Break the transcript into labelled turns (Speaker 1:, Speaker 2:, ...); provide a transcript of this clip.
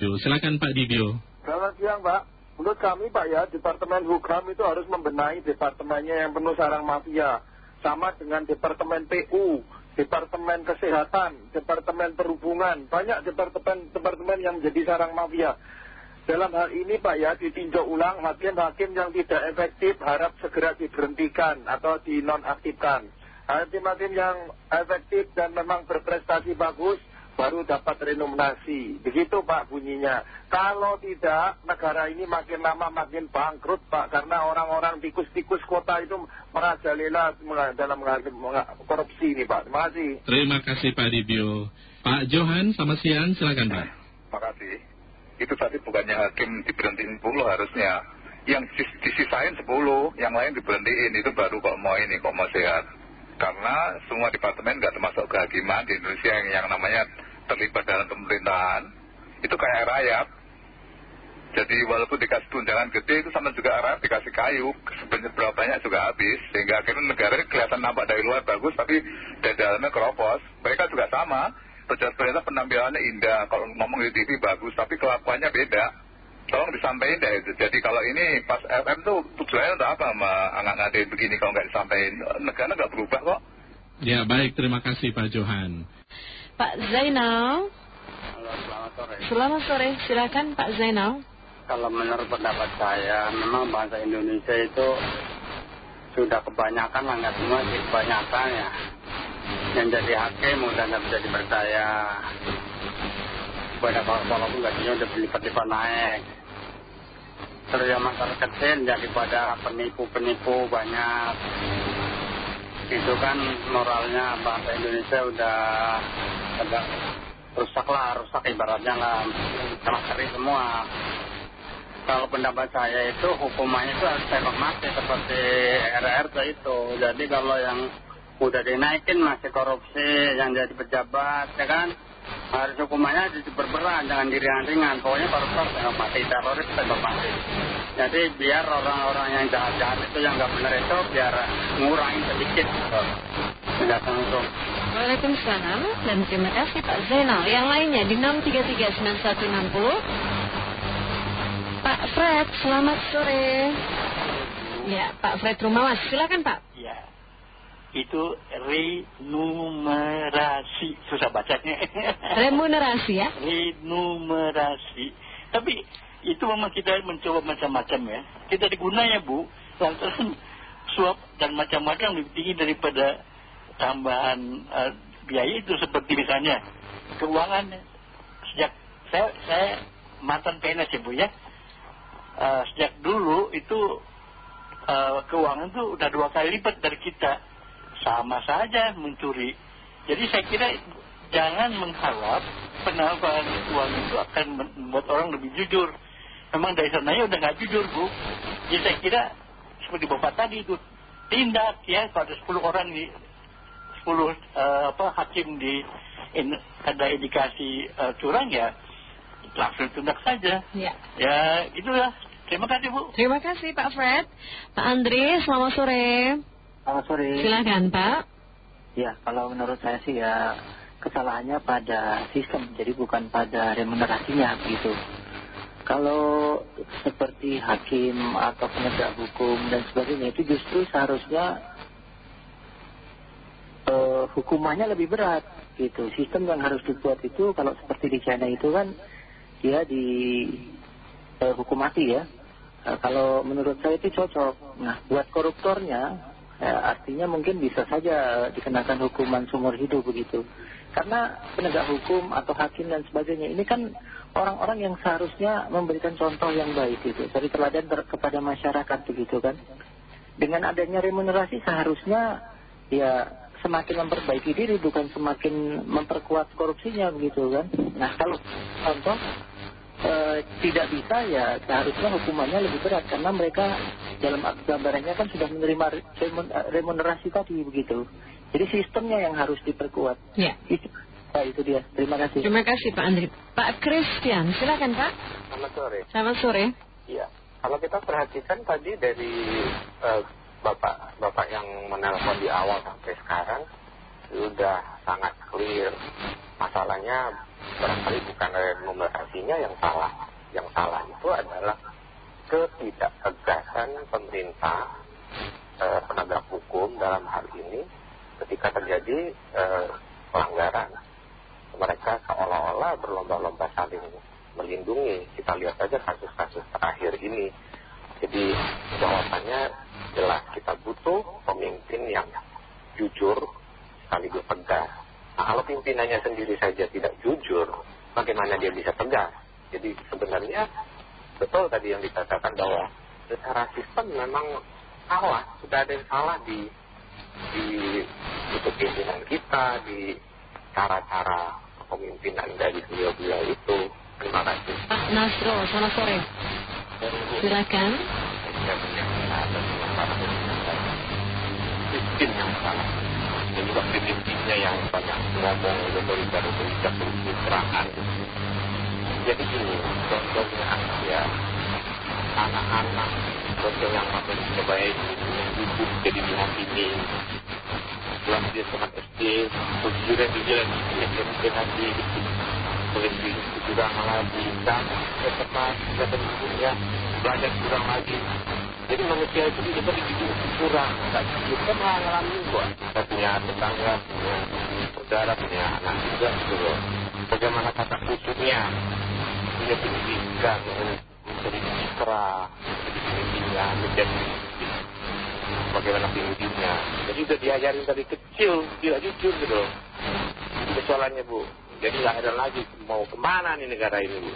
Speaker 1: Silakan Pak Dibio.
Speaker 2: Selamat siang Pak. Menurut kami Pak ya, Departemen Hukum itu harus membenahi departemennya yang penuh sarang mafia. Sama dengan Departemen PU, Departemen Kesehatan, Departemen Perhubungan. Banyak departemen-departemen yang menjadi sarang mafia. Dalam hal ini Pak ya, ditinjau ulang hakim-hakim yang tidak efektif harap segera diberhentikan atau dinonaktifkan. Hakim-hakim yang efektif dan memang berprestasi bagus baru dapat renominasi. Begitu Pak bunyinya. Kalau tidak, negara ini makin lama makin bangkrut Pak. Karena orang-orang tikus-tikus kota itu merajalela dalam korupsi ini Pak. Terima kasih.
Speaker 1: Terima kasih Pak Dibio. Pak Johan, selamat siang. Silakan Pak.
Speaker 3: Terima kasih. Itu tadi bukannya hakim diberhentiin 10 harusnya. Yang disisain 10, yang lain diberhentiin. Itu baru kok mau ini, kok mau sehat. Karena semua departemen nggak termasuk kehakiman di Indonesia yang, yang namanya terlibat dalam pemerintahan itu kayak rakyat jadi walaupun dikasih tunjangan gede itu sama juga rakyat dikasih kayu sebenarnya berapa banyak juga habis. Sehingga akhirnya negara kelihatan nampak dari luar bagus tapi dari dalamnya keropos. Mereka juga sama pejabat-pejabat penampilannya indah. Kalau ngomong di TV bagus tapi kelakuannya beda. Tolong disampaikan deh. Itu jadi kalau ini pas FM tuh tujuannya untuk apa sama anak ngadain begini kalau nggak disampaikan. Negara nggak berubah kok.
Speaker 1: Ya baik. Terima kasih Pak Johan
Speaker 4: Pak Zainal.
Speaker 5: Halo, selamat sore.
Speaker 4: Selamat sore, silakan Pak Zainal.
Speaker 5: Kalau menurut pendapat saya, memang bangsa Indonesia itu sudah kebanyakan lah, nggak semua sih, kebanyakan ya. Yang jadi hakim udah nggak bisa dipercaya. Banyak walaupun gajinya udah berlipat-lipat naik. Terus yang masyarakat kecil jadi pada penipu-penipu banyak itu kan moralnya bangsa Indonesia udah agak rusak lah, rusak ibaratnya lah, terakhir semua. Kalau pendapat saya itu hukumannya itu harus tembak mati seperti RRT itu. Jadi kalau yang udah dinaikin masih korupsi, yang jadi pejabat, ya kan, harus hukumannya diperberat, jangan diringan-ringan. Pokoknya koruptor tembak mati, teroris tembak mati. Jadi biar orang-orang yang jahat-jahat itu yang nggak benar itu biar ngurangin sedikit. Assalamualaikum.
Speaker 4: Waalaikumsalam dan terima kasih Pak Zainal. Yang lainnya di 6339160. Pak Fred, selamat sore. Ya, Pak Fred Rumawas, silakan Pak.
Speaker 6: Ya, itu renumerasi, susah bacanya.
Speaker 4: Remunerasi ya?
Speaker 6: Renumerasi. Tapi itu memang kita mencoba macam-macam ya. Kita diguna ya Bu, lantaran suap dan macam-macam lebih tinggi daripada tambahan uh, biaya itu seperti misalnya keuangan. Sejak saya, saya mantan PNS ya Bu ya. Uh, sejak dulu itu uh, keuangan itu udah dua kali lipat dari kita. Sama saja mencuri. Jadi saya kira jangan mengharap penambahan uang itu akan membuat orang lebih jujur memang dari sananya udah nggak jujur bu jadi saya kira seperti bapak tadi itu tindak ya pada 10 orang di 10 uh, apa, hakim di in, ada indikasi uh, curang ya langsung tindak saja
Speaker 4: ya,
Speaker 6: ya itulah Terima kasih Bu.
Speaker 4: Terima kasih Pak Fred. Pak Andri, selamat sore.
Speaker 7: Selamat sore.
Speaker 4: Silakan Pak.
Speaker 7: Ya, kalau menurut saya sih ya kesalahannya pada sistem, jadi bukan pada remunerasinya begitu. Kalau seperti hakim atau penegak hukum dan sebagainya itu justru seharusnya uh, hukumannya lebih berat gitu. Sistem yang harus dibuat itu kalau seperti di China itu kan dia di uh, hukum mati ya Nah, kalau menurut saya itu cocok. Nah, buat koruptornya, ya, artinya mungkin bisa saja dikenakan hukuman seumur hidup begitu. Karena penegak hukum atau hakim dan sebagainya ini kan orang-orang yang seharusnya memberikan contoh yang baik itu, dari teladan kepada masyarakat begitu kan. Dengan adanya remunerasi seharusnya ya semakin memperbaiki diri bukan semakin memperkuat korupsinya begitu kan. Nah kalau contoh Eh, tidak bisa ya seharusnya hukumannya lebih berat karena mereka dalam gambarannya kan sudah menerima remunerasi tadi begitu. Jadi sistemnya yang harus diperkuat.
Speaker 4: Ya.
Speaker 7: Itu, Pak, itu dia. Terima kasih.
Speaker 4: Terima kasih Pak Andri. Pak Christian, silakan Pak.
Speaker 8: Selamat sore.
Speaker 4: Selamat sore.
Speaker 8: Iya. Kalau kita perhatikan tadi dari uh, bapak bapak yang menelpon di awal sampai sekarang sudah sangat clear. Masalahnya barangkali bukan remunerasinya yang salah yang salah itu adalah ketidaktegasan pemerintah eh, penegak hukum dalam hal ini ketika terjadi eh, pelanggaran mereka seolah-olah berlomba-lomba saling melindungi. Kita lihat saja kasus-kasus terakhir ini. Jadi jawabannya jelas. Kita butuh pemimpin yang jujur sekaligus tegas. Nah, kalau pimpinannya sendiri saja tidak jujur bagaimana dia bisa tegas? Jadi sebenarnya betul tadi yang dikatakan bahwa secara sistem memang salah. Sudah ada yang salah di di itu pimpinan kita di cara-cara kepemimpinan dari beliau-beliau itu. Terima kasih.
Speaker 4: Pak Nasro selamat sore. Silakan.
Speaker 8: Sistem yang salah. Dan juga pemimpinnya yang banyak ngomong otoriter-otoriter pencitraan. Jadi gini contohnya ya anak-anak contoh yang masih baik yang duduk jadi dihakimi setelah dia semat SD tujuan tujuan SMP nanti boleh kurang lagi dan setelah sudah tentunya belajar kurang lagi. Jadi manusia itu juga dibikin kurang tak kita mengalami kok kita punya tetangga punya saudara punya anak juga gitu loh. Bagaimana kata khususnya punya pendidikan menjadi menjadi pemimpinnya menjadi bagaimana pemimpinnya jadi sudah diajarin dari kecil tidak jujur gitu loh. Itu persoalannya bu. Jadi nggak ada lagi mau ke mana nih negara ini